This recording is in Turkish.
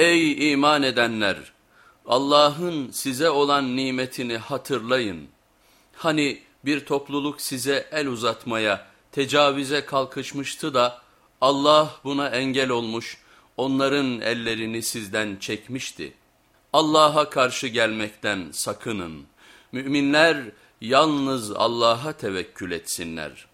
Ey iman edenler! Allah'ın size olan nimetini hatırlayın. Hani bir topluluk size el uzatmaya, tecavüze kalkışmıştı da Allah buna engel olmuş, onların ellerini sizden çekmişti. Allah'a karşı gelmekten sakının. Müminler yalnız Allah'a tevekkül etsinler.''